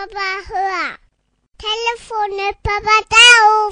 بابا ہوا ٹیلیفون میں بابا داؤ